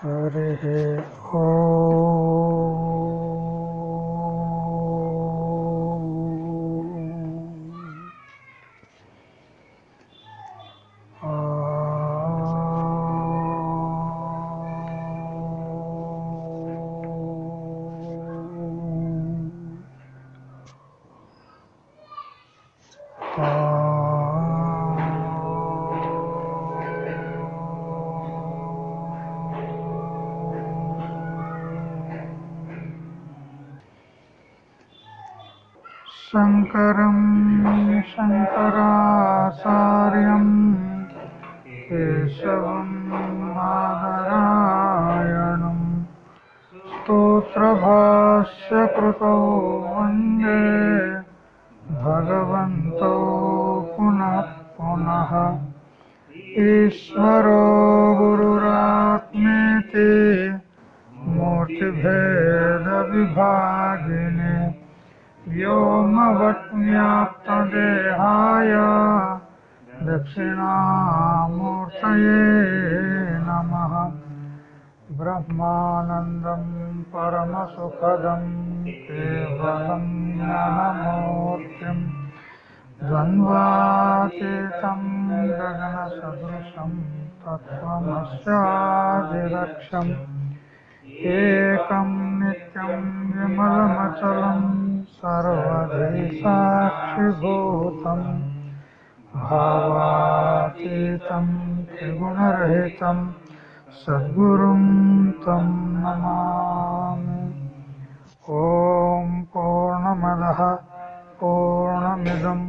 हरिः ॐ व्योमवत्न्याप्तदेहाय दक्षिणामूर्तये नमः। ब्रह्मानन्दं परमसुखदं केवलं ज्ञानमूर्तिं द्वन्द्वातीतं गगनसदृशं तत्त्वमस्यादिलक्ष्यम् एकं नित्यं विमलमचलं सर्वधि साक्षिभूतं भावातीतं त्रिगुणरहितं सद्गुरुं तं नमामि ॐ पूर्णमदः पूर्णमिदं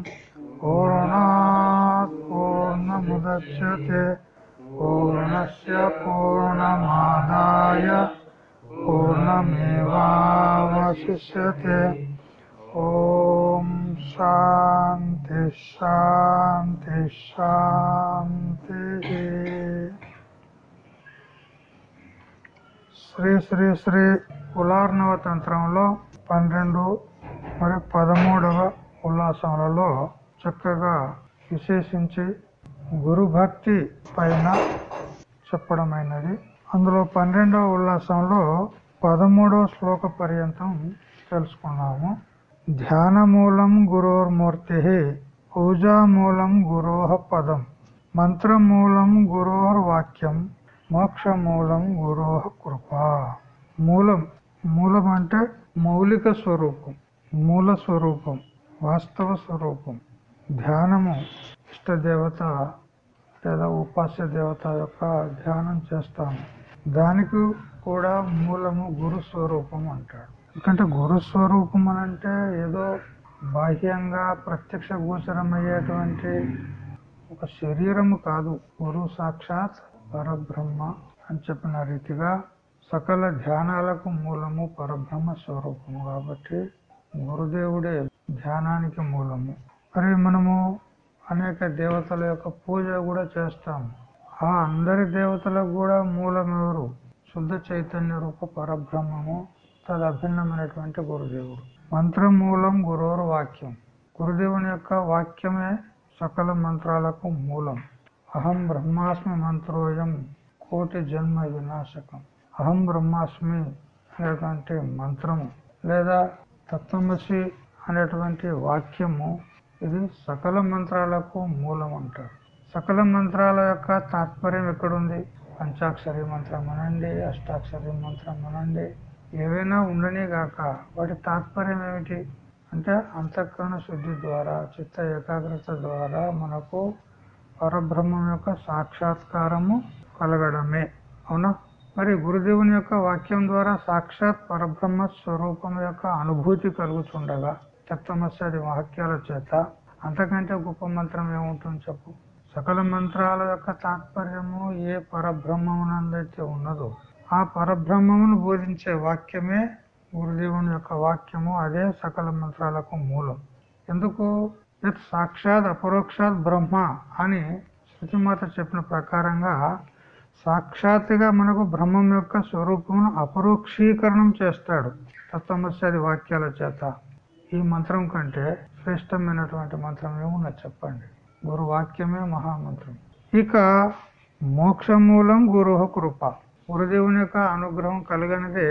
पूर्णात् पूर्णमुदच्यते पूर्णस्य पूर्णमादाय पूर्णमेवावशिष्यते ఓం శాంతి శాంతి శాంతి శ్రీ శ్రీ శ్రీ ఉలార్ణవ తంత్రంలో పన్నెండు మరి పదమూడవ ఉల్లాసములలో చక్కగా విశేషించి గురుభక్తి పైన చెప్పడమైనది. అందులో పన్నెండవ ఉల్లాసంలో పదమూడవ శ్లోక పర్యంతం తెలుసుకున్నాము. ధ్యానమూలం గురోర్మూర్తి పూజామూలం గురోహ పదం మంత్రమూలం గురోర్ వాక్యం మోక్షమూలం గురోహ కృప. మూలం మూలం అంటే మౌలిక స్వరూపం మూల స్వరూపం వాస్తవ స్వరూపం. ధ్యానము ఇష్టదేవత లేదా ఉపాస్య దేవత యొక్క ధ్యానం చేస్తాము. దానికి కూడా మూలము గురు స్వరూపం అంటాడు ఎందుకంటే గురు స్వరూపం అని అంటే ఏదో బాహ్యంగా ప్రత్యక్ష గోచరమయ్యేటువంటి ఒక శరీరము కాదు. గురు సాక్షాత్ పరబ్రహ్మ అని చెప్పిన రీతిగా సకల ధ్యానాలకు మూలము పరబ్రహ్మ స్వరూపము కాబట్టి గురుదేవుడే ధ్యానానికి మూలము. మరి మనము అనేక దేవతల యొక్క పూజ కూడా చేస్తాము ఆ అందరి దేవతలకు కూడా మూలం ఎవరు శుద్ధ చైతన్య రూప పరబ్రహ్మము. తదభిన్నమైనటువంటి గురుదేవుడు. మంత్రం మూలం గురువురు వాక్యం. గురుదేవుని యొక్క వాక్యమే సకల మంత్రాలకు మూలం. అహం బ్రహ్మాస్మి మంత్రోయం కోటి జన్మ వినాశకం. అహం బ్రహ్మాస్మి అనేటువంటి మంత్రము లేదా తత్వమసి అనేటువంటి వాక్యము ఇది సకల మంత్రాలకు మూలం అంటారు. సకల మంత్రాల యొక్క తాత్పర్యం ఎక్కడుంది? పంచాక్షరి మంత్రం అనండి అష్టాక్షరి మంత్రం అనండి ఏవైనా ఉండనే గాక వాటి తాత్పర్యం ఏమిటి? అంటే అంతఃకరణ శుద్ధి ద్వారా చిత్త ఏకాగ్రత ద్వారా మనకు పరబ్రహ్మం యొక్క సాక్షాత్కారము కలగడమే. అవునా? మరి గురుదేవుని యొక్క వాక్యం ద్వారా సాక్షాత్ పరబ్రహ్మ స్వరూపం యొక్క అనుభూతి కలుగుతుండగా చెప్తమస్యాది వాక్యాల చేత అంతకంటే గొప్ప మంత్రం ఏముంటుంది చెప్పు? సకల మంత్రాల యొక్క తాత్పర్యము ఏ పరబ్రహ్మమునందైతే ఉన్నదో ఆ పరబ్రహ్మమును బోధించే వాక్యమే గురుదేవుని యొక్క వాక్యము అదే సకల మంత్రాలకు మూలం. ఎందుకు? యత్ సాక్షాత్ అపరోక్షాత్ బ్రహ్మ అని శృతిమాత చెప్పిన ప్రకారంగా సాక్షాత్తుగా మనకు బ్రహ్మం యొక్క స్వరూపమును అపరోక్షీకరణం చేస్తాడు తత్వమస్యాది వాక్యాల చేత. ఈ మంత్రం కంటే శ్రేష్టమైనటువంటి మంత్రం ఏమున్నా చెప్పండి. గురు వాక్యమే మహామంత్రం. ఇక మోక్షమూలం గురు కృప. గురుదేవుని యొక్క అనుగ్రహం కలిగినదే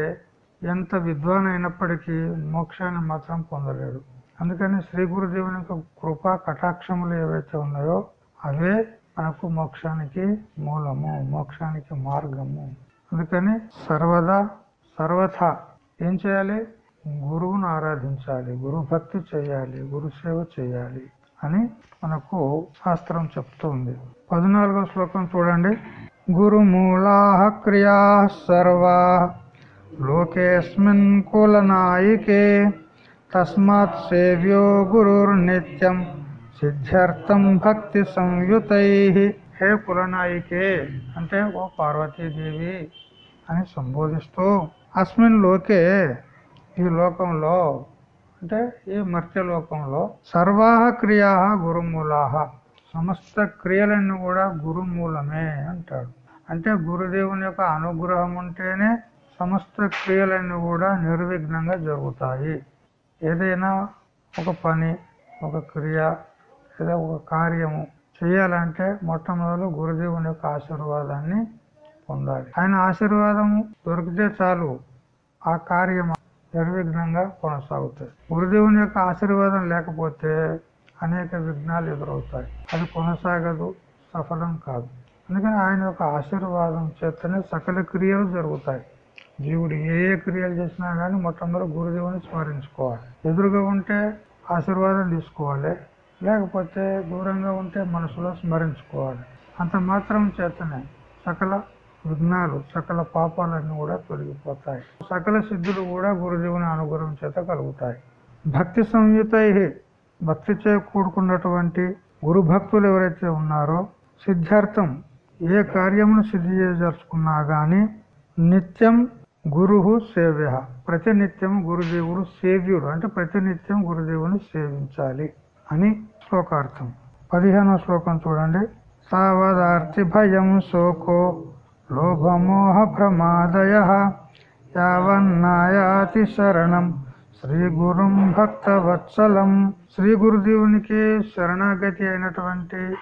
ఎంత విద్వాన్ అయినప్పటికీ మోక్షాన్ని మాత్రం పొందలేడు. అందుకని శ్రీ గురుదేవుని యొక్క కృపా కటాక్షములు ఏవైతే ఉన్నాయో అవే మనకు మోక్షానికి మూలము మోక్షానికి మార్గము. అందుకని సర్వదా సర్వథా ఏం చేయాలి? గురువును ఆరాధించాలి గురు భక్తి చేయాలి గురు సేవ చేయాలి అని మనకు శాస్త్రం చెప్తుంది పద్నాలుగో శ్లోకం చూడండి. గురుమూలా క్రియా సర్వా లోకేస్మిన్ కులనాయికే తస్మాత్ సేవ్యో గురుర్నిత్యం సిద్ధ్యర్థం భక్తి సంయుతై హే కులనాయికే అంటే ఓ పార్వతీదేవి అని సంబోధిస్తూ అస్మిన్ లోకే ఈ లోకంలో అంటే ఈ మర్త్యలోకంలో సర్వాహ క్రియా గురుమూలాహ సమస్త క్రియలన్నీ కూడా గురుమూలమే అంటాడు. అంటే గురుదేవుని యొక్క అనుగ్రహం ఉంటేనే సమస్త క్రియలన్నీ కూడా నిర్విఘ్నంగా జరుగుతాయి. ఏదైనా ఒక పని ఒక క్రియ లేదా ఒక కార్యము చేయాలంటే మొట్టమొదలు గురుదేవుని యొక్క ఆశీర్వాదాన్ని పొందాలి. ఆయన ఆశీర్వాదము దొరికితే చాలు ఆ కార్యం నిర్విఘ్నంగా కొనసాగుతాయి గురుదేవుని యొక్క ఆశీర్వాదం లేకపోతే అనేక విఘ్నాలు ఎదురవుతాయి. అది కొనసాగదు సఫలం కాదు. అందుకని ఆయన యొక్క ఆశీర్వాదం చేతనే సకల క్రియలు జరుగుతాయి. జీవుడు ఏ ఏ క్రియలు చేసినా కానీ మొట్టమొదటి గురుదేవుని స్మరించుకోవాలి. ఎదురుగా ఉంటే ఆశీర్వాదం తీసుకోవాలి. లేకపోతే దూరంగా ఉంటే మనసులో స్మరించుకోవాలి. అంత మాత్రం చేతనే సకల విఘ్నాలు సకల పాపాలన్నీ కూడా తొలగిపోతాయి. సకల సిద్ధులు కూడా గురుదేవుని అనుగ్రహం చేత కలుగుతాయి. భక్తి సంయుతై భక్తిచే కూడుకున్నటువంటి గురు భక్తులు ఎవరైతే ఉన్నారో సిద్ధార్థం ఏ కార్యమును సిద్ధి చేయదలుచుకున్నా గాని నిత్యం గురు సేవ్య. ప్రతినిత్యం గురుదేవుడు సేవ్యుడు. అంటే ప్రతినిత్యం గురుదేవుని సేవించాలి అని శ్లోకార్థం. పదిహేనో శ్లోకం చూడండి. సావదార్తి భయం శోకో లోభమోహ ప్రమాదయ. యావన్నాయాతి శరణం శ్రీ గురుం భక్త వత్సలం శ్రీ గురుదేవునికి శరణాగతి అయినటువంటి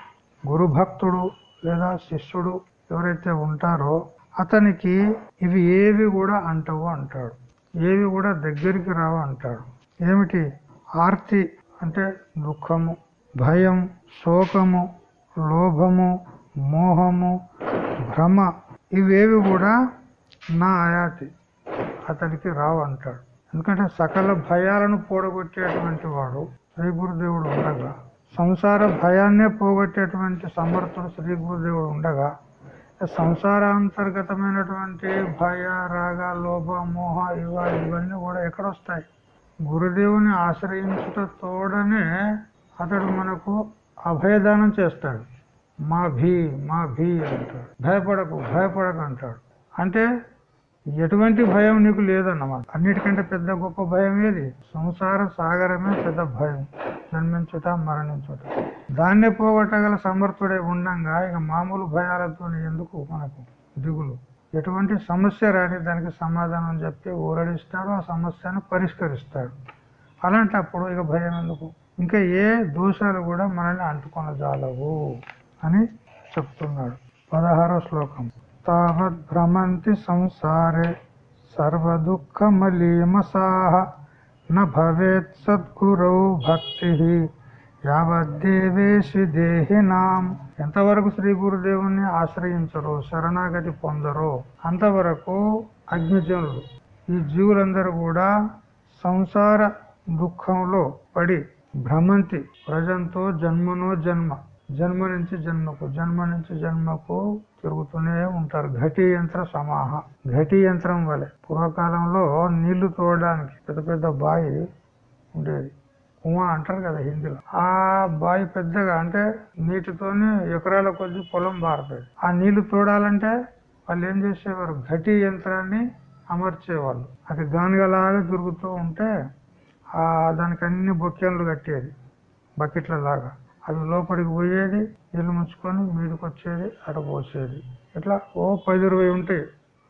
గురు భక్తుడు లేదా శిష్యుడు ఎవరైతే ఉంటారో అతనికి ఇవి ఏవి కూడా అంటవు అంటాడు. ఏవి కూడా దగ్గరికి రావు అంటాడు. ఏమిటి? ఆర్తి అంటే దుఃఖము భయం శోకము లోభము మోహము భ్రమ ఇవేవి కూడా నా ఆయాతి. అతనికి రావు అంటాడు. ఎందుకంటే సకల భయాలను పోడగొట్టేటువంటి వాడు శ్రీ గురుదేవుడు ఉండగా సంసార భయాన్నే పోగొట్టేటువంటి సమర్థుడు శ్రీ గురుదేవుడు ఉండగా సంసారాంతర్గతమైనటువంటి భయ రాగ లోభ మోహ ఇవ ఇవన్నీ కూడా ఎక్కడొస్తాయి? గురుదేవుని ఆశ్రయించుట తోడనే అతడు మనకు అభయదానం చేస్తాడు. మా భీ మా భీ అంటాడు. భయపడకు భయపడకు అంటాడు. అంటే ఎటువంటి భయం నీకు లేదన్నమాట. అన్నిటికంటే పెద్ద గొప్ప భయం ఏది? సంసార సాగరమే పెద్ద భయం. జన్మించుట మరణించుట. దాన్నే పోగొట్టగల సమర్థుడే ఉండంగా ఇక మామూలు భయాలతో ఎందుకు మనకు దిగులు? ఎటువంటి సమస్య రాని దానికి సమాధానం చెప్పి ఊరడిస్తాడు ఆ సమస్యను పరిష్కరిస్తాడు. అలాంటప్పుడు ఇక భయం ఎందుకు? ఇంకా ఏ దోషాలు కూడా మనల్ని అంటుకొనజాలవు అని చెప్తున్నాడు. పదహారో శ్లోకం. తావద్ భ్రమంతి సంసారే సర్వదుఃఖమలీమసాహ న భవేత్ సద్గురౌ భక్తి యావద్దేవేషి దేహినాం. ఎంతవరకు శ్రీ గురుదేవుని ఆశ్రయించరో శరణాగతి పొందరో అంతవరకు అగ్నిజనులు ఈ జీవులందరూ కూడా సంసార దుఃఖంలో పడి భ్రమంతి ప్రజంతో జన్మనో జన్మ. జన్మ నుంచి జన్మకు జన్మ నుంచి జన్మకు తిరుగుతూనే ఉంటారు. ఘటి యంత్ర సమాహ. ఘటి యంత్రం వలె పూర్వకాలంలో నీళ్ళు తోడడానికి పెద్ద పెద్ద బాయి ఉండేది. కుమా అంటారు కదా హిందీలో. ఆ బావి పెద్దగా అంటే నీటితోనే ఎకరాల కొద్ది పొలం బారుతుంది. ఆ నీళ్ళు తోడాలంటే వాళ్ళు ఏం చేసేవారు? ఘటి యంత్రాన్ని అమర్చేవాళ్ళు. అది గానుగలాగా తిరుగుతూ ఉంటే దానికి అన్ని బొక్కెన్లు కట్టేది. బకెట్ల లాగా అవి లోపలికి పోయేది నీళ్ళు ముంచుకొని మీదకి వచ్చేది అట పోసేది. ఇట్లా ఓ పది ఇరవై ఉంటాయి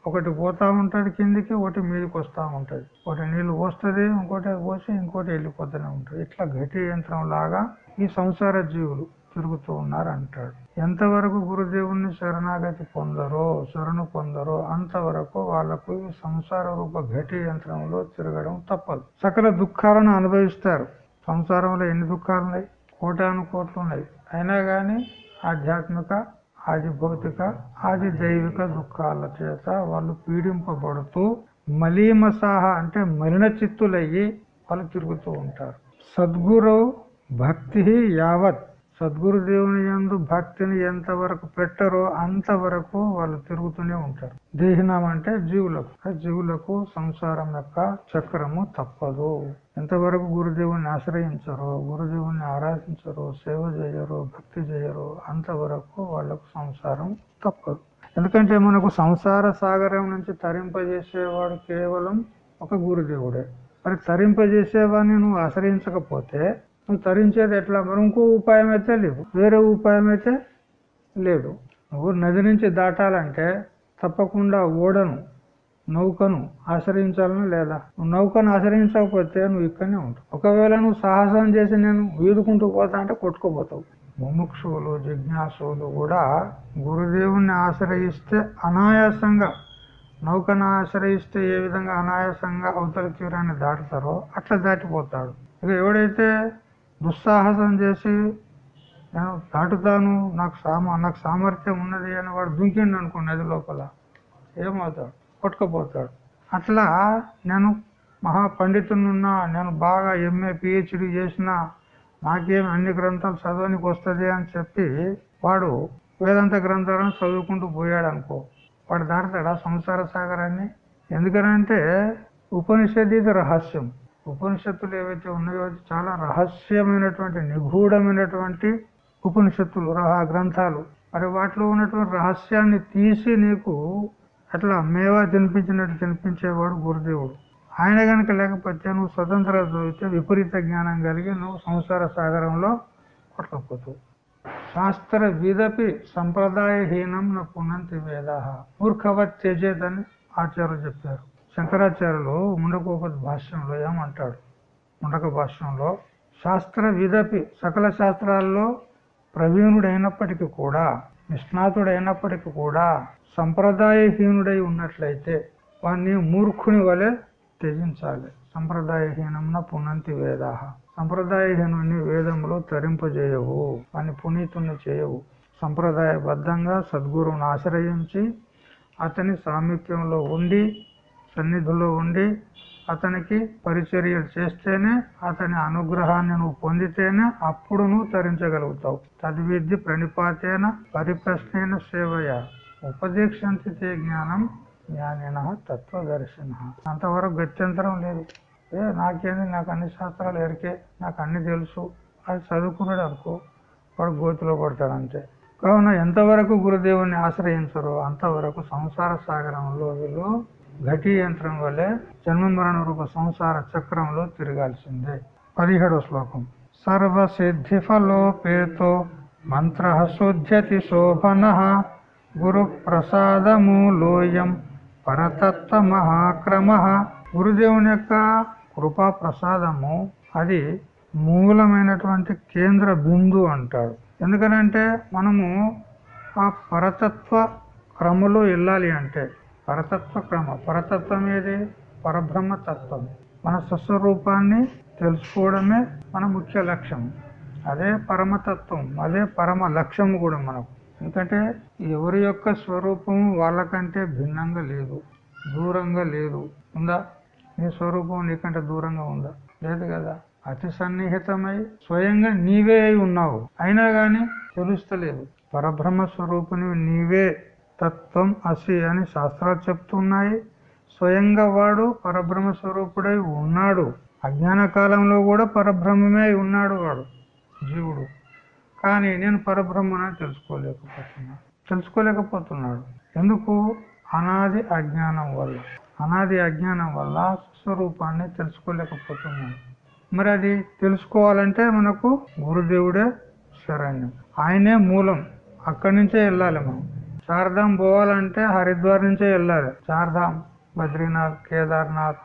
ఒకటి పోతా ఉంటుంది కిందికి ఒకటి మీదకి వస్తూ ఉంటుంది. ఒకటి నీళ్ళు పోస్తుంది ఇంకోటి పోసి ఇంకోటి వెళ్ళిపోతూనే ఉంటుంది. ఇట్లా ఘటి యంత్రం లాగా ఈ సంసార జీవులు తిరుగుతూ ఉన్నారు అంటాడు ఎంతవరకు గురుదేవుణ్ణి శరణాగతి పొందరో శరణు పొందరో అంతవరకు వాళ్ళకు ఈ సంసార రూప ఘటి యంత్రంలో తిరగడం తప్పదు. సకల దుఃఖాలను అనుభవిస్తారు. సంసారంలో ఎన్ని దుఃఖాలు ఉన్నాయి కోటాను కోట్లు ఉన్నాయి అయినా కానీ ఆధ్యాత్మిక ఆది భౌతిక ఆది దైవిక దుఃఖాల చేత వాళ్ళు పీడింపబడుతూ మలీమసాహ అంటే మలిన చిత్తులయ్యి వాళ్ళు తిరుగుతూ ఉంటారు. సద్గురు భక్తి యావత్. సద్గురు దేవుని యందు భక్తిని ఎంతవరకు పెట్టరో అంతవరకు వాళ్ళు తిరుగుతూనే ఉంటారు. దేహినం అంటే జీవులకు. జీవులకు సంసారం యొక్క చక్రము తప్పదు. ఎంతవరకు గురుదేవుని ఆశ్రయించరో గురుదేవుని ఆరాధించరో సేవ చేయరు భక్తి చేయరు అంతవరకు వాళ్ళకు సంసారం తప్పదు. ఎందుకంటే మనకు సంసార సాగరం నుంచి తరింపజేసేవాడు కేవలం ఒక గురుదేవుడే. మరి తరింపజేసేవాడిని నువ్వు ఆశ్రయించకపోతే నువ్వు తరించేది ఎట్లా? మరి ఇంకో ఉపాయం అయితే లేదు వేరే ఉపాయం అయితే లేదు. నువ్వు నది నుంచి దాటాలంటే తప్పకుండా ఓడను నౌకను ఆశ్రయించాలని లేదా? నువ్వు నౌకను ఆశ్రయించకపోతే నువ్వు ఇక్కడనే ఉంటావు. ఒకవేళ నువ్వు సాహసం చేసి నేను వీదుకుంటూ పోతా అంటే కొట్టుకోపోతావు. ముముక్షువులు జిజ్ఞాసులు కూడా గురుదేవుణ్ణి ఆశ్రయిస్తే అనాయాసంగా నౌకను ఆశ్రయిస్తే ఏ విధంగా అనాయాసంగా అవతల తీరాన్ని దాటుతారో అట్లా దాటిపోతాడు. ఇక ఎవడైతే దుస్సాహసం చేసి నేను దాటుతాను నాకు సామ నాకు సామర్థ్యం ఉన్నది అని వాడు దుంకిండు అనుకోండి నది లోపల ఏమవుతాడు? కొట్టుకుపోతాడు. అట్లా నేను మహాపండితునున్నా నేను బాగా ఎంఏ పిహెచ్డి చేసినా నాకేం అన్ని గ్రంథాలు చదవనికి వస్తుంది అని చెప్పి వాడు వేదాంత గ్రంథాలను చదువుకుంటూ పోయాడు అనుకో వాడు దాడతాడా సంసార సాగరాన్ని? ఎందుకనంటే ఉపనిషత్తు ఇది రహస్యం. ఉపనిషత్తులు ఏవైతే ఉన్నాయో చాలా రహస్యమైనటువంటి నిగూఢమైనటువంటి ఉపనిషత్తులు రహ గ్రంథాలు. మరి వాటిలో ఉన్నటువంటి రహస్యాన్ని తీసి నీకు అట్లా మేవా తినిపించినట్టు తినిపించేవాడు గురుదేవుడు. ఆయన కనుక లేకపోతే నువ్వు స్వతంత్ర చదివితే విపరీత జ్ఞానం కలిగి నువ్వు సంసార సాగరంలో కొట్టకపోతావు. శాస్త్ర విదపి సంప్రదాయహీనం నా పునంతి వేద మూర్ఖవత్ త్యజేదని ఆచార్యులు చెప్పారు. శంకరాచార్యులు ముండకోపతి భాష్యంలో ఏమంటాడు? ముండక భాష్యంలో శాస్త్ర విదపి సకల శాస్త్రాల్లో ప్రవీణుడైనప్పటికీ కూడా నిష్ణాతుడైనప్పటికీ కూడా సంప్రదాయహీనుడై ఉన్నట్లయితే వాణ్ణి మూర్ఖుని వలె త్యజించాలి. సంప్రదాయహీనమున పునంతి వేద సంప్రదాయహీనుని వేదములు తరింపజేయవు. వాని పునీతుని చేయవు. సంప్రదాయబద్ధంగా సద్గురువును ఆశ్రయించి అతని సామీప్యంలో ఉండి సన్నిధిలో ఉండి అతనికి పరిచర్యలు చేస్తేనే అతని అనుగ్రహాన్ని నువ్వు పొందితేనే అప్పుడు నువ్వు తరించగలుగుతావు. తద్విద్య ప్రణిపాతేన పరిప్రశ్నైన సేవయ. ఉపదీక్షంతితే జ్ఞానం జ్ఞానిన తత్వదర్శిన. అంతవరకు గత్యంతరం లేదు. ఏ నాకేంది? నాకు అన్ని శాస్త్రాలు ఎరికే. నాకు అన్ని తెలుసు. అది చదువుకున్నాడు అనుకో. వాడు గోతిలో పడతాడు అంతే. కావున ఎంతవరకు గురుదేవుని ఆశ్రయించరో అంతవరకు సంసార సాగరంలో వీళ్ళు ఘటి యంత్రం వల్లే జన్మ మరణ రూప సంసార చక్రంలో తిరగాల్సిందే. పదిహేడో శ్లోకం. సర్వసిద్ధి ఫలోపేతో మంత్ర శుద్ధ్యతి శోభన గురు ప్రసాదమూలోయం పరతత్వ మహాక్రమ గురుదేవుని యొక్క కృపా ప్రసాదము అది మూలమైనటువంటి కేంద్ర బిందు అంటాడు ఎందుకనంటే మనము ఆ పరతత్వ క్రమలో వెళ్ళాలి అంటే పరతత్వ క్రమ పరతత్వం ఏది? పరబ్రహ్మ తత్వం. మన స్వస్వరూపాన్ని తెలుసుకోవడమే మన ముఖ్య లక్ష్యం. అదే పరమతత్వం అదే పరమ లక్ష్యం కూడా మనకు. ఎందుకంటే ఎవరి యొక్క స్వరూపం వాళ్ళకంటే భిన్నంగా లేదు దూరంగా లేదు. ఉందా? నీ స్వరూపం నీకంటే దూరంగా ఉందా? లేదు కదా. అతి సన్నిహితమై స్వయంగా నీవే అయి ఉన్నావు. అయినా కానీ తెలుస్తలేదు. పరబ్రహ్మ స్వరూపుని నీవే. తత్వం అసి అని శాస్త్రాలు చెప్తున్నాయి. స్వయంగా వాడు పరబ్రహ్మ స్వరూపుడై ఉన్నాడు. అజ్ఞాన కాలంలో కూడా పరబ్రహ్మమే ఉన్నాడు వాడు జీవుడు. కానీ నేను పరబ్రహ్మనని తెలుసుకోలేకపోతున్నాను తెలుసుకోలేకపోతున్నాడు. ఎందుకు? అనాది అజ్ఞానం వల్ల. అనాది అజ్ఞానం వల్ల స్వరూపాన్ని తెలుసుకోలేకపోతున్నాడు. మరి అది తెలుసుకోవాలంటే మనకు గురుదేవుడే శరణ్యం. ఆయనే మూలం. అక్కడి నుంచే వెళ్ళాలి మనం. చార్ధాం పోవాలంటే హరిద్వార్ నుంచే వెళ్ళాలి. చార్ధాం బద్రీనాథ్ కేదార్నాథ్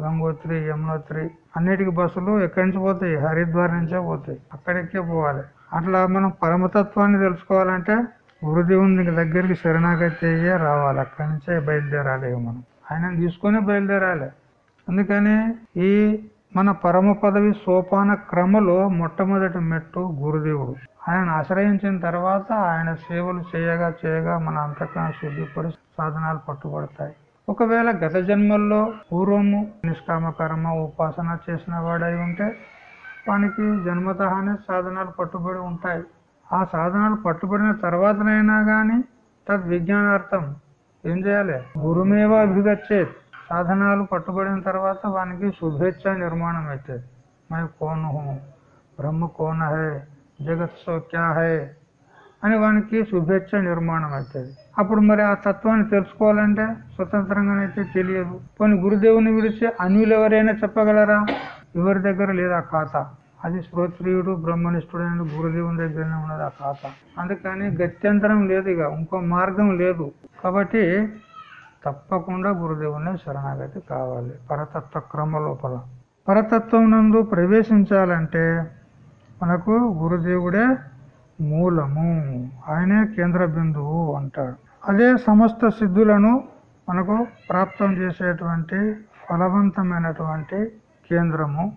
గంగోత్రి యమునోత్రి అన్నిటికీ బస్సులు ఎక్కడి నుంచి పోతాయి? హరిద్వార్ నుంచే పోతాయి. అక్కడికే పోవాలి. అట్లా మనం పరమతత్వాన్ని తెలుసుకోవాలంటే గురుదేవుని దగ్గరికి శరణాగతి అయ్యే రావాలి. అక్కడి నుంచే బయలుదేరాలి మనం. ఆయన తీసుకొని బయలుదేరాలి. అందుకని ఈ మన పరమ పదవి సోపాన క్రమలో మొట్టమొదటి మెట్టు గురుదేవుడు. ఆయన ఆశ్రయించిన తర్వాత ఆయన సేవలు చేయగా చేయగా మన అంతఃకరణ శుద్ధిపడి సాధనాలు పట్టుబడతాయి. ఒకవేళ గత జన్మల్లో పూర్వము నిష్కామ కర్మ ఉపాసన చేసిన వాడై ఉంటే వానికి జన్మతహానే సాధనాలు పట్టుబడి ఉంటాయి. ఆ సాధనాలు పట్టుబడిన తర్వాతనైనా కానీ తద్ విజ్ఞానార్థం ఏం చేయాలి? గురుమేవ అభిగచ్చేది సాధనాలు పట్టుబడిన తర్వాత వానికి శుభేచ్ఛ నిర్మాణం అవుతుంది మై కోను బ్రహ్మ కోన హే జగత్ సో హే అని వానికి శుభేచ్ఛ నిర్మాణం అవుతుంది అప్పుడు మరి ఆ తత్వాన్ని తెలుసుకోవాలంటే స్వతంత్రంగానైతే తెలియదు. కొన్ని గురుదేవుని విడిచి అన్యులు ఎవరైనా చెప్పగలరా? ఎవరి దగ్గర లేదా ఖాతా? అది శ్రోత్రియుడు బ్రహ్మనిష్ఠుడైన గురుదేవుని దగ్గరనే ఉన్నది ఆ ఖాతా. అందుకని గత్యంతరం లేదు ఇక ఇంకో మార్గం లేదు. కాబట్టి తప్పకుండా గురుదేవుని శరణాగతి కావాలి. పరతత్వ క్రమ లోపల. పరతత్వం నందు ప్రవేశించాలంటే మనకు గురుదేవుడే మూలము. ఆయనే కేంద్ర బిందువు అంటాడు. అదే సమస్త సిద్ధులను మనకు ప్రాప్తం చేసేటువంటి ఫలవంతమైనటువంటి కేంద్రము.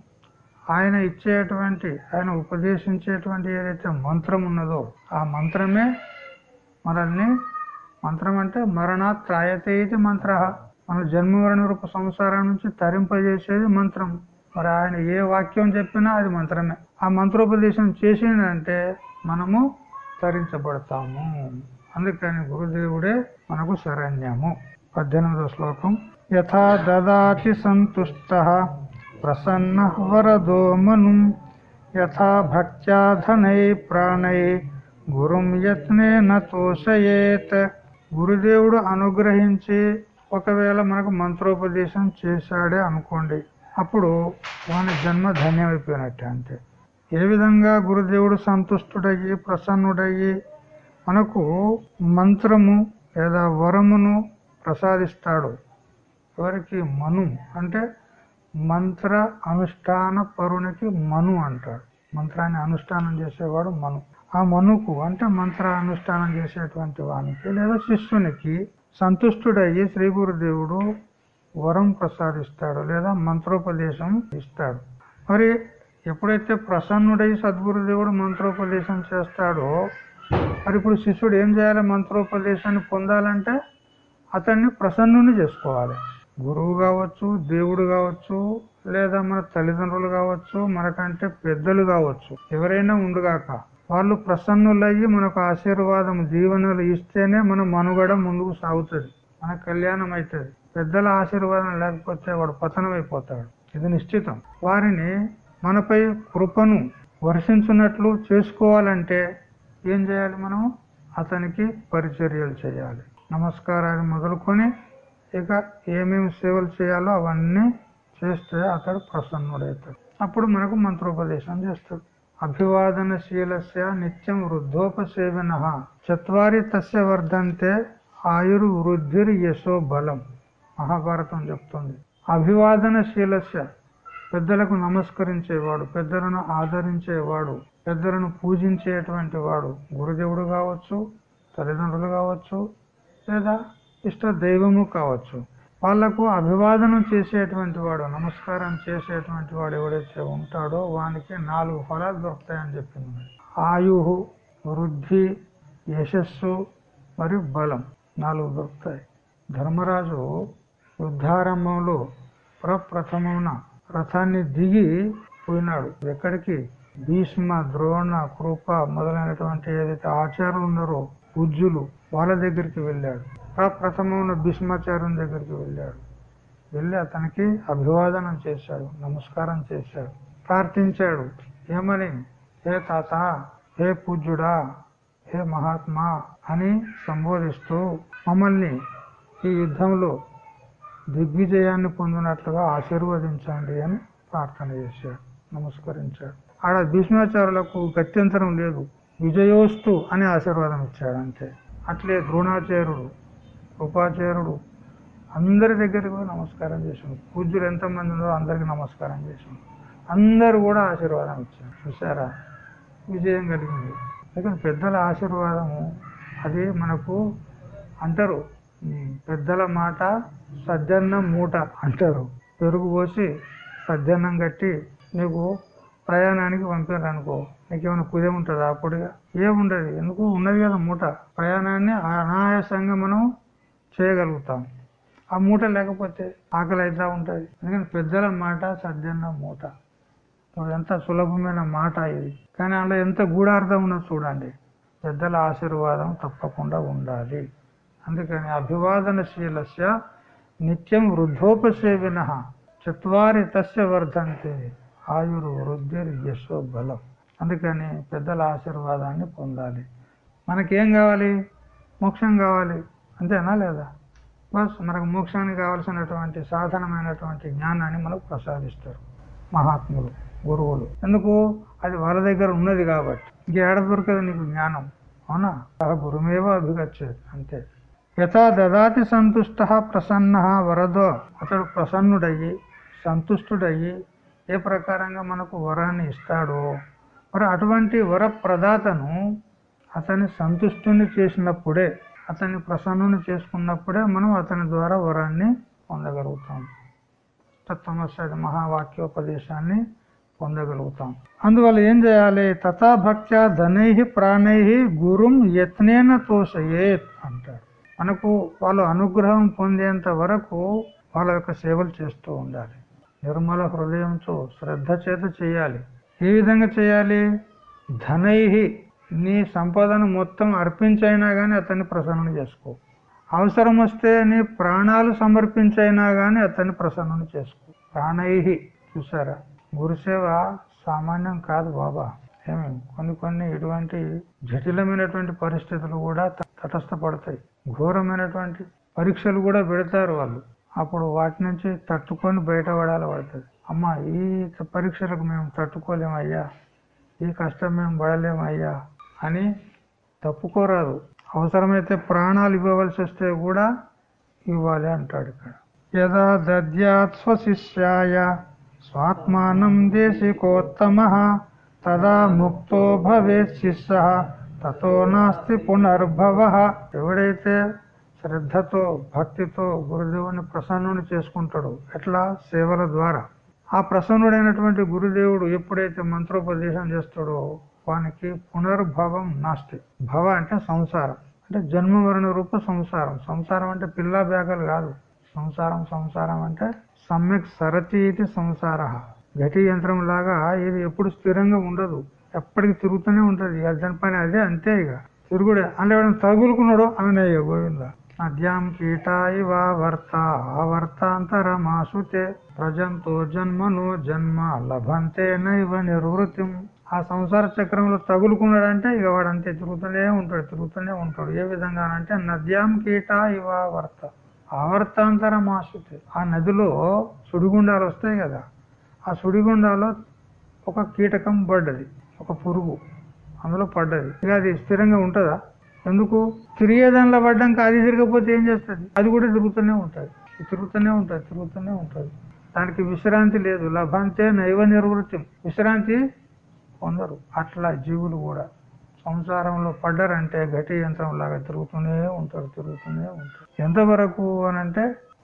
ఆయన ఇచ్చేటువంటి ఆయన ఉపదేశించేటువంటి ఏదైతే మంత్రం ఉన్నదో ఆ మంత్రమే మనల్ని మంత్రం అంటే మరణాత్ త్రాయతే ఇది మంత్ర. మన జన్మ మరణ రూప సంసారం నుంచి తరింపజేసేది మంత్రం. మరి ఆయన ఏ వాక్యం చెప్పినా అది మంత్రమే. ఆ మంత్రోపదేశం చేసిందంటే మనము తరించబడతాము. అందుకని గురుదేవుడే మనకు శరణ్యము. పద్దెనిమిదో శ్లోకం. యథా దదాతి సంతుష్ట ప్రసన్న వరదో మను. యథా భక్త్యాధనై ప్రాణై గురుం యత్నే నోషయేత్ గురుదేవుడు అనుగ్రహించి ఒకవేళ మనకు మంత్రోపదేశం చేశాడే అనుకోండి. అప్పుడు వాని జన్మ ధన్యమైపోయినట్టే అంతే. ఏ విధంగా గురుదేవుడు సంతుష్టుడయ్యి ప్రసన్నుడయ్యి మనకు మంత్రము లేదా వరమును ప్రసాదిస్తాడు ఎవరికి? మను. అంటే మంత్ర అనుష్ఠాన పరునికి మను అంటాడు. మంత్రాన్ని అనుష్ఠానం చేసేవాడు మను. ఆ మనుకు అంటే మంత్ర అనుష్ఠానం చేసేటువంటి వానికి లేదా శిష్యునికి సంతుష్టుడయ్యి శ్రీ గురుదేవుడు వరం ప్రసాదిస్తాడు లేదా మంత్రోపదేశం ఇస్తాడు. మరి ఎప్పుడైతే ప్రసన్నుడై సద్గురుదేవుడు మంత్రోపదేశం చేస్తాడో మరి ఇప్పుడు శిష్యుడు ఏం చేయాలి? మంత్రోపదేశాన్ని పొందాలంటే అతన్ని ప్రసన్నుని చేసుకోవాలి. గురువు కావచ్చు దేవుడు కావచ్చు లేదా మన తల్లిదండ్రులు కావచ్చు మనకంటే పెద్దలు కావచ్చు ఎవరైనా ఉండుగాక వాళ్ళు ప్రసన్నులయ్యి మనకు ఆశీర్వాదం జీవనలు ఇస్తేనే మన మనుగడ ముందుకు సాగుతుంది. మన కళ్యాణం అవుతుంది పెద్దల ఆశీర్వాదం లేకపోతే వాడు పతనం అయిపోతాడు ఇది నిశ్చితం. వారిని మనపై కృపను వర్షించున్నట్లు చేసుకోవాలంటే ఏం చేయాలి మనం? అతనికి పరిచర్యలు చేయాలి. నమస్కారాన్ని మొదలుకొని ఇక ఏమేమి సేవలు చేయాలో అవన్నీ చేస్తే అతడు ప్రసన్నుడవుతాడు అప్పుడు మనకు మంత్రోపదేశం చేస్తాడు. అభివాదనశీలస్య నిత్యం వృద్ధోపసేవిన చత్వారి తస్య వర్ధంతే ఆయుర్వృద్ధిర్ యశో బలం. మహాభారతం చెప్తుంది. అభివాదనశీలస్య పెద్దలకు నమస్కరించేవాడు పెద్దలను ఆదరించేవాడు పెద్దలను పూజించేటువంటి వాడు గురుదేవుడు కావచ్చు తల్లిదండ్రులు కావచ్చు లేదా ఇష్ట దైవము కావచ్చు. వాళ్ళకు అభివాదనం చేసేటువంటి వాడు నమస్కారం చేసేటువంటి వాడు ఎవడైతే ఉంటాడో వానికి నాలుగు ఫలాలు దొరుకుతాయని చెప్పింది ఆయు వృద్ధి యశస్సు మరియు బలం నాలుగు దొరుకుతాయి. ధర్మరాజు యుద్ధారంభంలో ప్రప్రథమమున రథాన్ని దిగి పోయినాడు. ఎక్కడికి? భీష్మ ద్రోణ కృప మొదలైనటువంటి ఏదైతే ఆచార్యులు ఉన్నారో పూజ్యులు వాళ్ళ దగ్గరికి వెళ్ళాడు. ప్రప్రథమమున భీష్మాచార్యం దగ్గరికి వెళ్ళాడు. వెళ్ళి అతనికి అభివాదనం చేశాడు నమస్కారం చేశాడు ప్రార్థించాడు. ఏమని? హే తాత హే పూజ్యుడా హే మహాత్మా అని సంబోధిస్తూ మమ్మల్ని ఈ యుద్ధంలో దిగ్విజయాన్ని పొందినట్లుగా ఆశీర్వదించండి అని ప్రార్థన చేశాడు నమస్కరించాడు. ఆడ భీష్మాచారులకు గత్యంతరం లేదు. విజయోస్తు అని ఆశీర్వాదం ఇచ్చాడు అంతే. అట్లే ద్రోణాచార్యుడు ఉపాచార్యుడు అందరి దగ్గరికి కూడా నమస్కారం చేసాడు. పూజ్యులు ఎంతమంది ఉన్నారో అందరికి నమస్కారం చేసాడు. అందరు కూడా ఆశీర్వాదం ఇచ్చారు. చూసారా విజయం కలిగింది. అందుకని పెద్దల ఆశీర్వాదము అది మనకు అంటారు. పెద్దల మాట సజ్జన్నం మూట అంటారు. పెరుగు పోసి సజ్జన్నం కట్టి నీకు ప్రయాణానికి పంపారు అనుకో నీకేమైనా కుదే ఉంటుందా? అప్పుడుగా ఏముండదు. ఎందుకు ఉన్నది కదా మూట. ప్రయాణాన్ని అనాయాసంగా మనం చేయగలుగుతాం. ఆ మూట లేకపోతే ఆకలి అవుతా ఉంటుంది. ఎందుకంటే పెద్దల మాట సజ్జన్న మూట. ఎంత సులభమైన మాట ఇది. కానీ అందులో ఎంత గూఢార్థం ఉన్నది చూడండి. పెద్దల ఆశీర్వాదం తప్పకుండా ఉండాలి. అందుకని అభివాదనశీలస్య నిత్యం వృద్ధోపసేవిన చత్వారి తస్య వర్ధంతే ఆయుర్ వృద్ధిర్ యశో బలం. అందుకని పెద్దల ఆశీర్వాదాన్ని పొందాలి. మనకేం కావాలి? మోక్షం కావాలి. అంతేనా లేదా? బస్ మనకు మోక్షానికి కావలసినటువంటి సాధనమైనటువంటి జ్ఞానాన్ని మనకు ప్రసాదిస్తారు మహాత్ములు గురువులు. ఎందుకు? అది వాళ్ళ దగ్గర ఉన్నది కాబట్టి. ఇంకేడ దొరకదు నీకు జ్ఞానం? అవునా? ఆ గురుమేవ అభిగచ్చేది అంతే. యథా దదాతి సంతుష్ట ప్రసన్న వరదో. అతడు ప్రసన్నుడయ్యి సంతుష్టుడయ్యి ఏ ప్రకారంగా మనకు వరాన్ని ఇస్తాడో. మరి అటువంటి వర ప్రదాతను అతని సంతుష్టుని చేసినప్పుడే అతన్ని ప్రసన్నుని చేసుకున్నప్పుడే మనం అతని ద్వారా వరాన్ని పొందగలుగుతాం. తత్వమస్య మహావాక్యోపదేశాన్ని పొందగలుగుతాం. అందువల్ల ఏం చేయాలి? తథాభక్త్యా ధనై ప్రాణై గురుం యత్నేన తోషయేత్ అంటారు. మనకు వాళ్ళు అనుగ్రహం పొందేంత వరకు వాళ్ళ యొక్క సేవలు చేస్తూ ఉండాలి. నిర్మల హృదయంతో శ్రద్ధ చేత చేయాలి. ఏ విధంగా చేయాలి? ధనై నీ సంపదను మొత్తం అర్పించైనా కానీ అతన్ని ప్రసన్నం చేసుకో. అవసరం వస్తే నీ ప్రాణాలు సమర్పించైనా కానీ అతన్ని ప్రసన్నం చేసుకో. ప్రాణైహి చూసారా? గురుసేవ సామాన్యం కాదు బాబా. ఏమి? కొన్ని కొన్ని ఇటువంటి జటిలమైనటువంటి పరిస్థితులు కూడా తటస్థపడతాయి ఘోరమైనటువంటి పరీక్షలు కూడా పెడతారు వాళ్ళు. అప్పుడు వాటి నుంచి తట్టుకొని బయటపడాలి పడుతుంది అమ్మా ఈ పరీక్షలకు మేము తట్టుకోలేమయ్యా. ఈ కష్టం మేము పడలేమయ్యా. అని తప్పుకోరాదు. అవసరమైతే ప్రాణాలు ఇవ్వవలసి వస్తే కూడా ఇవ్వాలి అంటాడు ఇక్కడ. యదా దద్యాత్ స్వశిష్యాయ స్వాత్మానం దేశికోత్తమ తదా ముక్తో భవే శిష్య తతో నాస్తి పునర్భవ. ఎవడైతే శ్రద్ధతో భక్తితో గురుదేవుని ప్రసన్నుని చేసుకుంటాడు ఎట్లా? సేవల ద్వారా. ఆ ప్రసన్నుడైనటువంటి గురుదేవుడు ఎప్పుడైతే మంత్రోపదేశం చేస్తాడో వానికి పునర్భవం నాస్తి. భవ అంటే సంసారం. అంటే జన్మ మరణ రూప సంసారం. సంసారం అంటే పిల్ల బ్యాగలు కాదు. సంసారం సంసారం అంటే సమ్యక్ సరతి ఇది సంసార. ఘటి యంత్రం లాగా ఇది ఎప్పుడు స్థిరంగా ఉండదు. ఎప్పటికి తిరుగుతూనే ఉంటుంది. దాని పని అదే అంతే ఇక. తిరుగుడే. అంటే ఎవరైనా తగులుకున్నాడు అననయ్య గోవింద. నద్యాం కీటాయి వా వర్త. ఆవర్తాంతరమాసుతే ప్రజంతో జన్మను జన్మ లభంతే నైవ నిర్వృత్తిం ఆ సంసార చక్రంలో తగులుకున్నాడంటే ఇక వాడు అంతే తిరుగుతూనే ఉంటాడు తిరుగుతూనే ఉంటాడు. ఏ విధంగా అంటే నద్యాం కీటా ఇవ వర్త ఆవర్తాంతరం ఆసుతే ఆ నదిలో సుడిగుండాలు వస్తాయి కదా ఆ సుడిగుండాలో ఒక కీటకం పడ్డది ఒక పురుగు అందులో పడ్డది. ఇక అది స్థిరంగా ఉంటుందా? ఎందుకు? తిరిగే దానిలో పడ్డాక అది తిరగకపోతే ఏం చేస్తుంది? అది కూడా తిరుగుతూనే ఉంటుంది. తిరుగుతూనే ఉంటుంది తిరుగుతూనే ఉంటుంది. దానికి విశ్రాంతి లేదు. లభంతే నైవ నిర్వృత్తి. విశ్రాంతి పొందరు అట్లా జీవులు కూడా సంసారంలో పడ్డారంటే ఘటి యంత్రం లాగా తిరుగుతూనే ఉంటారు తిరుగుతూనే ఉంటారు. ఎంతవరకు అనంటే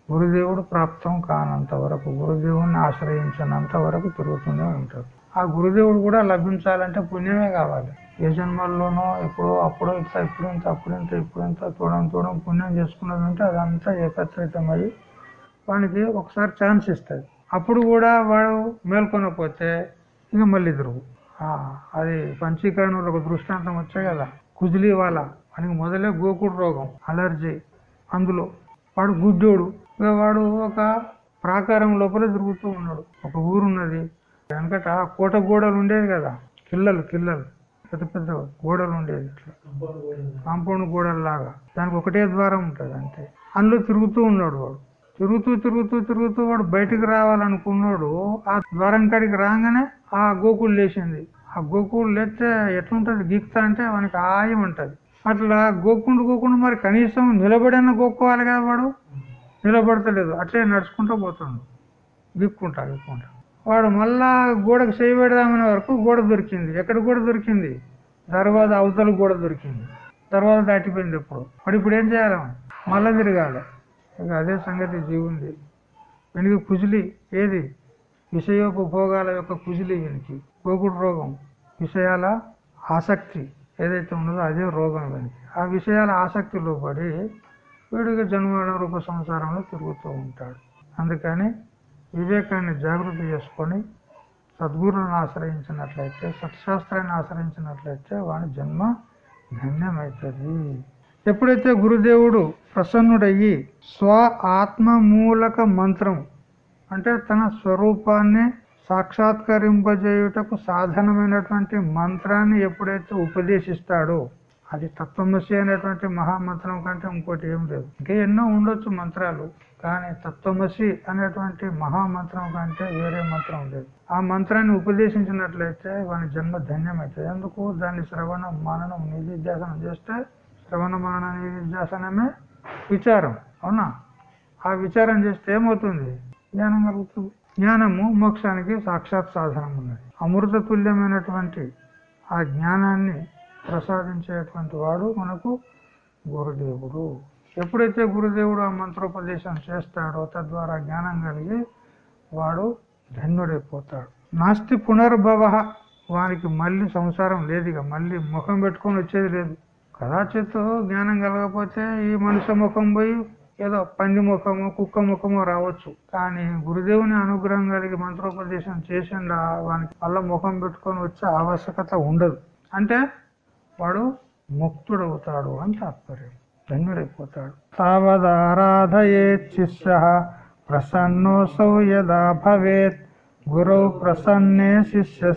గురుదేవుడు ప్రాప్తం కానంత వరకు గురుదేవుని ఆశ్రయించినంత వరకు తిరుగుతూనే ఉంటారు. ఆ గురుదేవుడు కూడా లభించాలంటే పుణ్యమే కావాలి. ఏ జన్మల్లోనో ఎప్పుడో అప్పుడో ఇట్లా ఇప్పుడు ఇంత అప్పుడు ఇంత ఇప్పుడు ఇంత తోడం తోడం పుణ్యం చేసుకున్నది ఉంటే అదంతా ఏకత్రితమై వానికి ఒకసారి ఛాన్స్ ఇస్తుంది అప్పుడు కూడా వాడు మేల్కొనకపోతే ఇక మళ్ళీ తిరుగు. అది పంచీకరణలో ఒక దృష్టాంతం వచ్చాయి కదా. కుజిలి వాళ్ళ వానికి మొదలే గోకుడు రోగం అలర్జీ. అందులో వాడు గుడ్డోడు. ఇక వాడు ఒక ప్రాకారం లోపల తిరుగుతూ ఉన్నాడు. ఒక ఊరున్నది. వెనకట కోట గోడలు ఉండేది కదా. కిల్లలు కిల్లలు. పెద్ద పెద్ద గోడలు ఉండేది ఇట్లా. కాంపౌండ్ గోడలు. లాగా దానికి ఒకటే ద్వారం ఉంటుంది అంతే. అందులో తిరుగుతూ ఉన్నాడు వాడు. తిరుగుతూ తిరుగుతూ తిరుగుతూ వాడు బయటికి రావాలనుకున్నాడు. ఆ ద్వారం కాడికి రాగానే ఆ గోకులు లేచింది. ఆ గోకులు లేస్తే ఎట్లుంటుంది? గీక్తా అంటే వానికి ఆయం ఉంటుంది. అట్లా గోకుండు గోకుండు మరి కనీసం నిలబడైనా గోక్కోవాలి కదా వాడు? నిలబడతలేదు. అట్లే నడుచుకుంటూ పోతుండు. గిక్కుంటా గిక్కుంటా. వాడు మళ్ళా గోడకు చేయి పెడదామనే వరకు గోడ దొరికింది. ఎక్కడ గోడ దొరికింది? తర్వాత అవతల గోడ దొరికింది. తర్వాత దాటిపోయింది ఎప్పుడు. వాడు ఇప్పుడు ఏం చేయాలి? మళ్ళా తిరగాలి. ఇక అదే సంగతి జీవుంది. వీనికి కుజిలి ఏది? విషయోపభోగాల యొక్క కుజిలి వీనికి. పోగుడు రోగం విషయాల ఆసక్తి ఏదైతే ఉన్నదో అదే రోగం వీనికి. ఆ విషయాల ఆసక్తిలో పడి వీడికి జన్మ రూప సంసారంలో తిరుగుతూ ఉంటాడు. అందుకని వివేకాన్ని జాగృతి చేసుకొని సద్గురులను ఆశ్రయించినట్లయితే సత్శాస్త్రాన్ని ఆశ్రయించినట్లయితే వాని జన్మ ధన్యమవుతుంది ఎప్పుడైతే గురుదేవుడు ప్రసన్నుడయ్యి స్వ ఆత్మ మూలక మంత్రం అంటే తన స్వరూపాన్ని సాక్షాత్కరింపజేయుటకు సాధనమైనటువంటి మంత్రాన్ని ఎప్పుడైతే ఉపదేశిస్తాడో అది తత్వమసి అనేటువంటి మహామంత్రం కంటే ఇంకోటి ఏం లేదు. ఇంకా ఎన్నో ఉండొచ్చు మంత్రాలు కానీ తత్వమసి అనేటువంటి మహామంత్రం కంటే వేరే మంత్రం లేదు. ఆ మంత్రాన్ని ఉపదేశించినట్లయితే వాని జన్మ ధన్యమవుతుంది ఎందుకు? దాన్ని శ్రవణం మననం నిధిధ్యాసనం చేస్తే శ్రవణ మనన నిధిధ్యాసనమే విచారం. అవునా? ఆ విచారం చేస్తే ఏమవుతుంది? జ్ఞానం కలుగుతుంది. జ్ఞానము మోక్షానికి సాక్షాత్ సాధనం ఉన్నది అమృత తుల్యమైనటువంటి ఆ జ్ఞానాన్ని ప్రసాదించేటువంటి వాడు మనకు గురుదేవుడు. ఎప్పుడైతే గురుదేవుడు ఆ మంత్రోపదేశం చేస్తాడో తద్వారా జ్ఞానం కలిగి వాడు ధన్యుడైపోతాడు. నాస్తి పునర్భవ. వానికి మళ్ళీ సంసారం లేదు ఇక మళ్ళీ ముఖం పెట్టుకొని వచ్చేది లేదు. కదాచిత్ జ్ఞానం కలగకపోతే ఈ మనుష్య ముఖం పోయి ఏదో పంది ముఖము కుక్క ముఖము రావచ్చు. కానీ గురుదేవుని అనుగ్రహం కలిగి మంత్రోపదేశం చేసిండా వానికి పళ్ళ ముఖం పెట్టుకొని వచ్చే ఆవశ్యకత ఉండదు. అంటే వాడు ముక్తుడవుతాడు అని తాత్పర్యం. ధన్యుడైపోతాడు. తావదారాధయే శిష్య ప్రసన్నోసౌ యదా భవేత్. గురౌ ప్రసన్నే శిష్య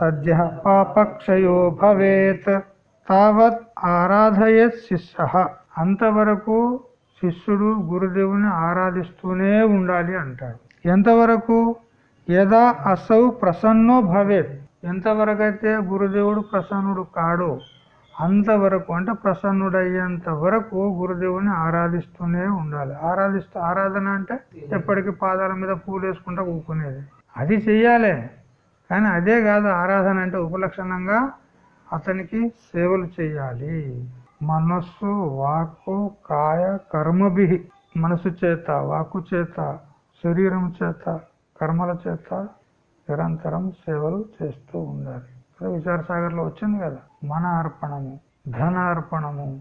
సద్య పాపక్షయో భవేత్. తావత్ ఆరాధయేత్ శిష్య. అంతవరకు శిష్యుడు గురుదేవుని ఆరాధిస్తూనే ఉండాలి అంటాడు. ఎంతవరకు? యదా అసౌ ప్రసన్నో భవేత్. ఎంతవరకు అయితే గురుదేవుడు ప్రసన్నుడు కాడో అంతవరకు అంటే ప్రసన్నుడయ్యేంత వరకు గురుదేవుని ఆరాధిస్తూనే ఉండాలి. ఆరాధిస్తూ ఆరాధన అంటే ఎప్పటికీ పాదాల మీద పూలు వేసుకుంటా కూకునేది అది చెయ్యాలి. కానీ అదే కాదు ఆరాధన అంటే ఉపలక్షణంగా అతనికి సేవలు చేయాలి. మనస్సు వాక్కు కాయ కర్మభి మనసు చేత వాక్కు చేత శరీరం చేత కర్మల చేత నిరంతరం సేవలు చేస్తూ ఉండాలి. విచారసాగర్లో వచ్చింది కదా మన అర్పణము ధన అర్పణము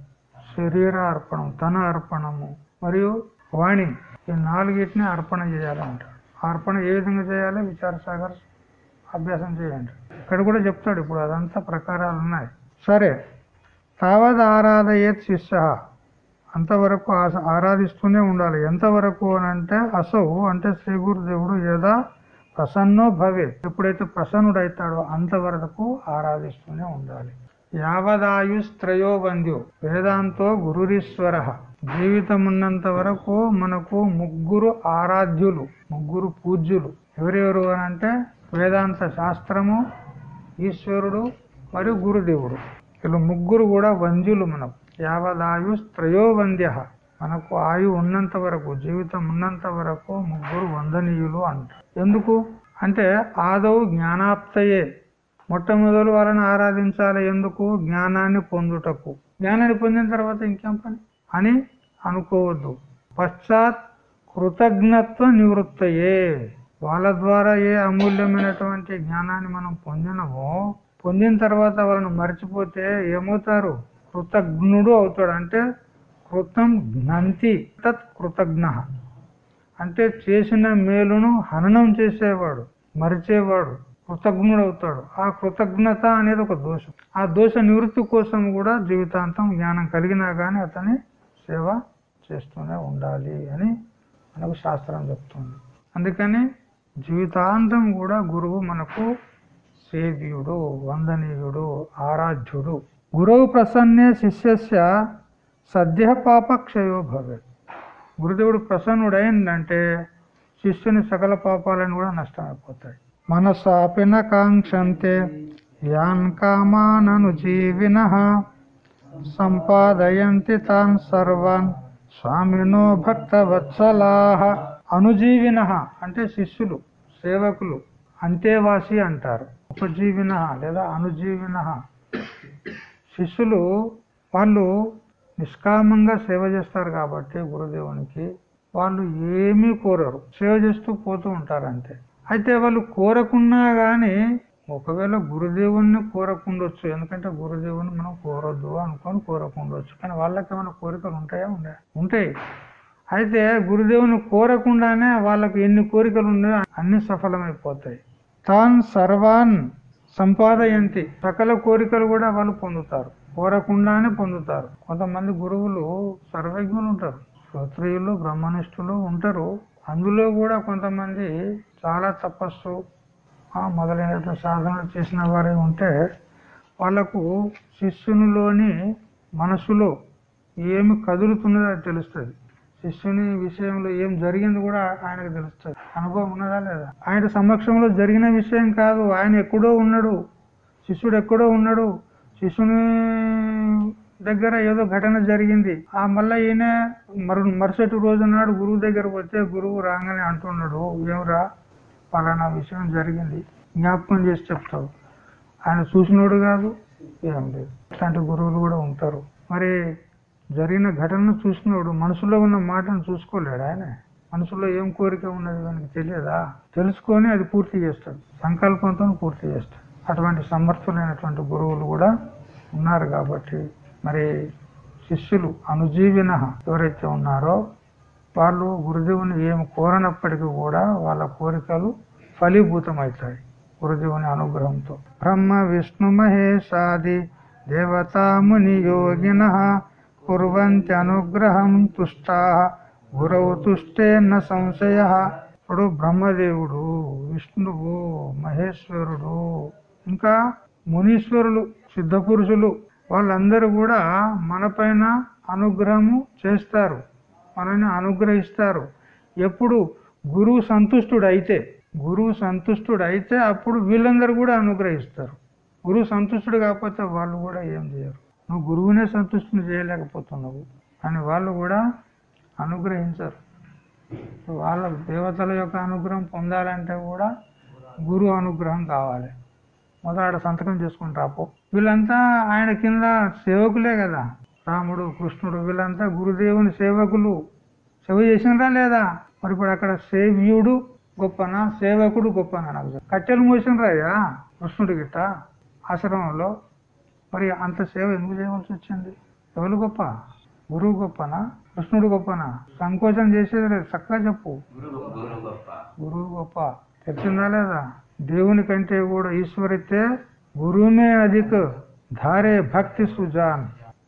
శరీర అర్పణం తన అర్పణము మరియు వాణి ఈ నాలుగిటిని అర్పణ చేయాలంట అర్పణ ఏ విధంగా చేయాలి? విచారసాగర్ అభ్యాసం చేయండి. ఇక్కడ కూడా చెప్తాడు ఇప్పుడు అదంతా ప్రకారాలు ఉన్నాయి. సరే తావద్ ఆరాధయేత్ శిష్య. అంతవరకు ఆరాధిస్తూనే ఉండాలి. ఎంతవరకు అని అంటే అసౌ అంటే శ్రీ గురుదేవుడు యదా ప్రసన్నో భవే ఎప్పుడైతే ప్రసన్నుడైతాడో అంతవరకు ఆరాధిస్తూనే ఉండాలి. యావదాయుస్త్రయో బంధ్యో వేదాంతో గురురీశ్వర. జీవితం ఉన్నంత వరకు మనకు ముగ్గురు ఆరాధ్యులు ముగ్గురు పూజ్యులు. ఎవరెవరు అని అంటే వేదాంత శాస్త్రము ఈశ్వరుడు మరియు గురుదేవుడు. వీళ్ళు ముగ్గురు కూడా వంద్యులు మనకు. యావదాయు త్రయో వంద్య మనకు ఆయు ఉన్నంత వరకు జీవితం ఉన్నంత వరకు ముగ్గురు వందనీయులు అంట. ఎందుకు? అంటే ఆదవు జ్ఞానాప్తయే. మొట్టమొదలు వాళ్ళని ఆరాధించాలి ఎందుకు? జ్ఞానాన్ని పొందుటకు. జ్ఞానాన్ని పొందిన తర్వాత ఇంకేం పని? అని అనుకోవద్దు. పశ్చాత్ కృతజ్ఞత్వ నివృత్తయే. వాళ్ళ ద్వారా ఏ అమూల్యమైనటువంటి జ్ఞానాన్ని మనం పొందినమో పొందిన తర్వాత వాళ్ళని మర్చిపోతే ఏమవుతారు? కృతజ్ఞుడు అవుతాడు. అంటే కృతం జ్ఞంతి తత్ కృతజ్ఞ. అంటే చేసిన మేలును హననం చేసేవాడు మరిచేవాడు కృతజ్ఞుడు అవుతాడు. ఆ కృతజ్ఞత అనేది ఒక దోషం. ఆ దోష నివృత్తి కోసం కూడా జీవితాంతం జ్ఞానం కలిగినా కానీ అతని సేవ చేస్తూనే ఉండాలి అని మనకు శాస్త్రం చెప్తుంది. అందుకని జీవితాంతం కూడా గురువు మనకు సేవ్యుడు వందనీయుడు ఆరాధ్యుడు. గురువు ప్రసన్నే శిష్యస్య సద్య పాపక్షయో భవే గురుదేవుడు ప్రసన్నుడైందంటే శిష్యుని సకల పాపాలను కూడా నష్టమైపోతాయి. మనసాపిన కాంక్షంతే యాన్ కామానను జీవిన. సంపాదయంతి తాన్ సర్వాన్ స్వామినో భక్త వత్సలాహ అనుజీవిన అంటే శిష్యులు. సేవకులు అంతేవాసి అంటారు. ఉపజీవిన లేదా అనుజీవిన శిష్యులు వాళ్ళు నిష్కామంగా సేవ చేస్తారు కాబట్టి గురుదేవునికి వాళ్ళు ఏమీ కోరరు. సేవ చేస్తూ పోతూ ఉంటారు అంతే అయితే వాళ్ళు కోరకున్నా కానీ ఒకవేళ గురుదేవుణ్ణి కోరకుండొచ్చు ఎందుకంటే గురుదేవుని మనం కోరొద్దు అనుకొని కోరకుండొచ్చు. కానీ వాళ్ళకి ఏమైనా కోరికలు ఉంటాయా? ఉండే ఉంటాయి. అయితే గురుదేవుని కోరకుండానే వాళ్ళకు ఎన్ని కోరికలు ఉన్నాయో అన్ని సఫలమైపోతాయి. తాన్ సర్వాన్ సంపాదయంతి. సకల కోరికలు కూడా వాళ్ళు పొందుతారు. కోరకుండానే పొందుతారు. కొంతమంది గురువులు సర్వజ్ఞులు ఉంటారు. శ్రోత్రియులు బ్రహ్మనిష్ఠులు ఉంటారు. అందులో కూడా కొంతమంది చాలా తపస్సు మొదలైన సాధనలు చేసిన వారే ఉంటే వాళ్ళకు శిష్యునిలోని మనసులో ఏమి కదులుతున్నదో తెలుస్తుంది. శిష్యుని విషయంలో ఏం జరిగింది కూడా ఆయనకు తెలుస్తుంది. అనుభవం ఉన్నదా లేదా? ఆయన సమక్షంలో జరిగిన విషయం కాదు. ఆయన ఎక్కడో ఉన్నాడు. శిష్యుడు ఎక్కడో ఉన్నాడు. శిష్యుని దగ్గర ఏదో ఘటన జరిగింది. ఆ మళ్ళీ ఈయన మరు మరుసటి రోజు నాడు గురువు దగ్గర వస్తే గురువు రాగానే అంటున్నాడు ఏమరా? పలానా విషయం జరిగింది. జ్ఞాపకం చేసి చెప్తావు. ఆయన చూసినోడు కాదు ఏం లేదు. అట్లాంటి గురువులు కూడా ఉంటారు. మరి జరిగిన ఘటనను చూసినోడు మనసులో ఉన్న మాటను చూసుకోలేడు ఆయన. మనసులో ఏం కోరిక ఉన్నది మనకి తెలియదా? తెలుసుకొని అది పూర్తి చేస్తాడు. సంకల్పంతో పూర్తి చేస్తాడు. అటువంటి సమర్థులైనటువంటి గురువులు కూడా ఉన్నారు కాబట్టి మరి శిష్యులు అనుజీవిన ఎవరైతే ఉన్నారో వాళ్ళు గురుదేవుని ఏమి కోరనప్పటికీ కూడా వాళ్ళ కోరికలు ఫలీభూతమవుతాయి గురుదేవుని అనుగ్రహంతో. బ్రహ్మ విష్ణు మహేషాది దేవతాముని యోగిన కుర్వంతి అనుగ్రహం తుష్టా గురవు న సంశయ ఇప్పుడు బ్రహ్మదేవుడు విష్ణువు మహేశ్వరుడు ఇంకా మునీశ్వరులు సిద్ధ పురుషులు వాళ్ళందరూ కూడా మనపైన అనుగ్రహము చేస్తారు మనల్ని అనుగ్రహిస్తారు. ఎప్పుడు గురువు సంతుష్టుడు అయితే గురువు సంతుష్టుడు అయితే అప్పుడు వీళ్ళందరూ కూడా అనుగ్రహిస్తారు. గురువు సంతుష్టుడు కాకపోతే వాళ్ళు కూడా ఏం చేయరు. నువ్వు గురువునే సంతుష్టిని చేయలేకపోతున్నావు. అని వాళ్ళు కూడా అనుగ్రహించరు. వాళ్ళ దేవతల యొక్క అనుగ్రహం పొందాలంటే కూడా గురువు అనుగ్రహం కావాలి. మొదట సంతకం చేసుకుని రాపో వీళ్ళంతా ఆయన కింద సేవకులే కదా. రాముడు కృష్ణుడు వీళ్ళంతా గురుదేవుని సేవకులు. సేవ చేసినరా లేదా? మరి ఇప్పుడు అక్కడ సేవ్యుడు గొప్పనా? సేవకుడు గొప్పనా? నాకు కట్టెలు మూసినరాయ్యా కృష్ణుడి గిట్ట ఆశ్రమంలో మరి అంత సేవ ఎందుకు చేయవలసి వచ్చింది? ఎవరు గొప్ప? గురువు గొప్పనా? కృష్ణుడు గొప్పనా? సంకోచం చేసేది లేదు. చక్కగా చెప్పు. గురువు గొప్ప. తెలిసిందా లేదా? దేవుని కంటే కూడా ఈశ్వరితే గురువుమే అధిక. ధారే భక్తి సుజాన్.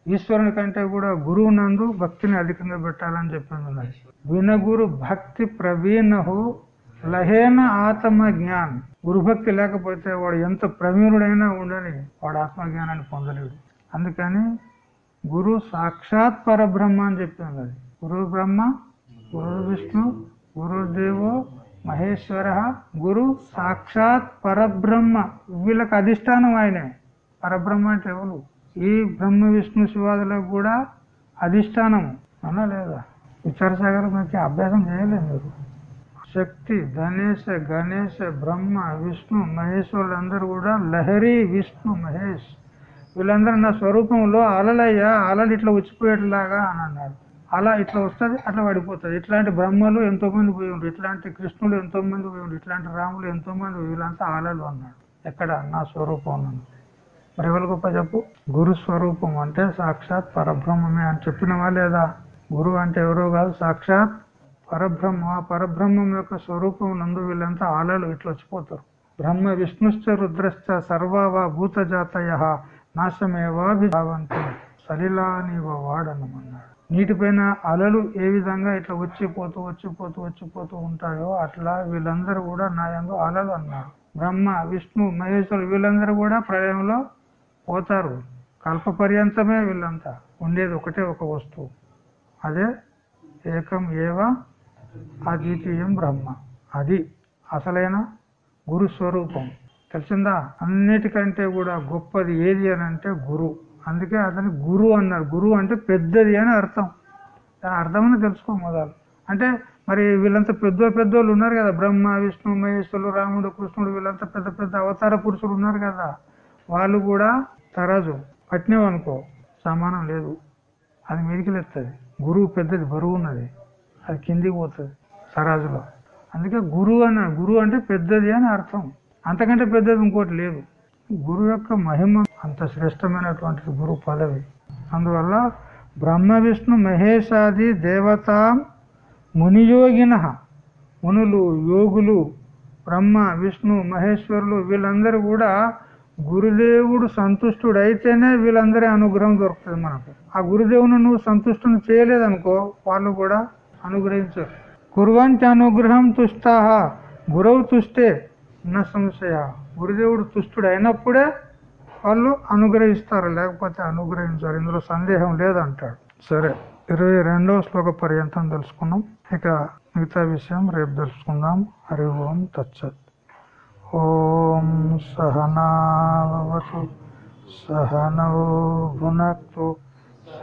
ఈశ్వరుని కంటే కూడా గురువు నందు భక్తిని అధికంగా పెట్టాలని చెప్పింది వినగురు భక్తి ప్రవీణహు లహేన ఆత్మ జ్ఞాన్. గురుభక్తి లేకపోతే వాడు ఎంత ప్రవీణుడైనా ఉండని వాడు ఆత్మజ్ఞానాన్ని పొందలేడు. అందుకని గురు సాక్షాత్ పరబ్రహ్మ అని చెప్పింది అది గురు బ్రహ్మ గురు విష్ణు గురుదేవో మహేశ్వర గురు సాక్షాత్ పరబ్రహ్మ. వీళ్ళకి అధిష్టానం ఆయనే. పరబ్రహ్మ అంటే ఎవరు? ఈ బ్రహ్మ విష్ణు శివాదులకు కూడా అధిష్టానం అన్నా లేదా? విచారసాగర్ మీకు అభ్యాసం చేయలేదు మీరు. శక్తి ధనేశ గణేశ బ్రహ్మ విష్ణు మహేశ్వరులు అందరూ కూడా లహరి విష్ణు మహేష్. వీళ్ళందరూ నా స్వరూపంలో అలలయ్య అలలు ఇట్లా వచ్చిపోయేట్లాగా అని అన్నాడు అలా ఇట్లా వస్తుంది అట్లా పడిపోతుంది. ఇట్లాంటి బ్రహ్మలు ఎంతో మంది పోయి ఉండు ఇట్లాంటి కృష్ణులు ఎంతో మంది పోయి ఉండు ఇట్లాంటి రాములు ఎంతో మంది వీళ్ళంతా అలలు అన్నాడు ఎక్కడ? నా స్వరూపం మరి ఎవరి గొప్ప చెప్పు? గురు స్వరూపం అంటే సాక్షాత్ పరబ్రహ్మమే అని చెప్పినవా లేదా? గురువు అంటే ఎవరో కాదు సాక్షాత్ పరబ్రహ్మ ఆ పరబ్రహ్మం యొక్క స్వరూపం నందు వీళ్ళంతా ఆలలు ఇట్లా వచ్చిపోతారు. బ్రహ్మ విష్ణుశ్చ రుద్రశ్చ సర్వావా భూతజాతయ నాశమేవాభిభావంతి సలిలానివ వాడనమన్నాడు. నీటిపైన అలలు ఏ విధంగా ఇట్లా వచ్చిపోతూ వచ్చిపోతూ వచ్చిపోతూ ఉంటాయో అట్లా వీళ్ళందరూ కూడా నా అలలు అన్నారు. బ్రహ్మ విష్ణు మహేశ్వరు వీళ్ళందరూ కూడా ప్రళయంలో పోతారు. కల్ప పర్యంతమే వీళ్ళంతా. ఉండేది ఒకటే ఒక వస్తువు. అదే ఏకం ఏవ అద్వితీయం బ్రహ్మ. అది అసలైన? గురు స్వరూపం. తెలిసిందా? అన్నిటికంటే కూడా గొప్పది ఏది అని అంటే గురు. అందుకే అతని గురు అన్నారు గురు అంటే పెద్దది అని అర్థం. దాని అర్థమని తెలుసుకో మొదలు. అంటే మరి వీళ్ళంతా పెద్ద పెద్దోళ్ళు ఉన్నారు కదా. బ్రహ్మ విష్ణు మహేశ్వరులు రాముడు కృష్ణుడు వీళ్ళంతా పెద్ద పెద్ద అవతార పురుషులు ఉన్నారు కదా. వాళ్ళు కూడా తరాజు. పట్టినవనుకో. సమానం లేదు. అది మీదికి లేస్తుంది గురువు పెద్దది బరువు ఉన్నది. అది కిందికి పోతుంది సరాజులో. అందుకే గురువు అన్న గురువు అంటే పెద్దది అని అర్థం. అంతకంటే పెద్దది ఇంకోటి లేదు. గురువు యొక్క మహిమ అంత శ్రేష్టమైనటువంటి గురు పదవి. అందువల్ల బ్రహ్మ విష్ణు మహేశాది దేవత మునియోగిన. మునులు యోగులు బ్రహ్మ విష్ణు మహేశ్వరులు వీళ్ళందరూ కూడా గురుదేవుడు సంతుష్టుడైతేనే వీళ్ళందరి అనుగ్రహం దొరుకుతుంది మనకు. ఆ గురుదేవుని నువ్వు సంతుష్టుని చేయలేదనుకో వాళ్ళు కూడా అనుగ్రహించారు కురువంటి అనుగ్రహం తుష్టాహ గురవు తుష్టే నా సంశయ. గురుదేవుడు తుష్టుడు అయినప్పుడే వాళ్ళు అనుగ్రహిస్తారు లేకపోతే అనుగ్రహించారు. ఇందులో సందేహం లేదంటాడు. సరే ఇరవై రెండవ శ్లోక పర్యంతం తెలుసుకున్నాం. ఇక మిగతా విషయం రేపు తెలుసుకుందాం. హరి ఓం తచ్చత్ ఓం సహనావతు సహనౌ భునక్తు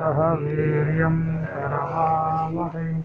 సహ వీర్యం కరవావహై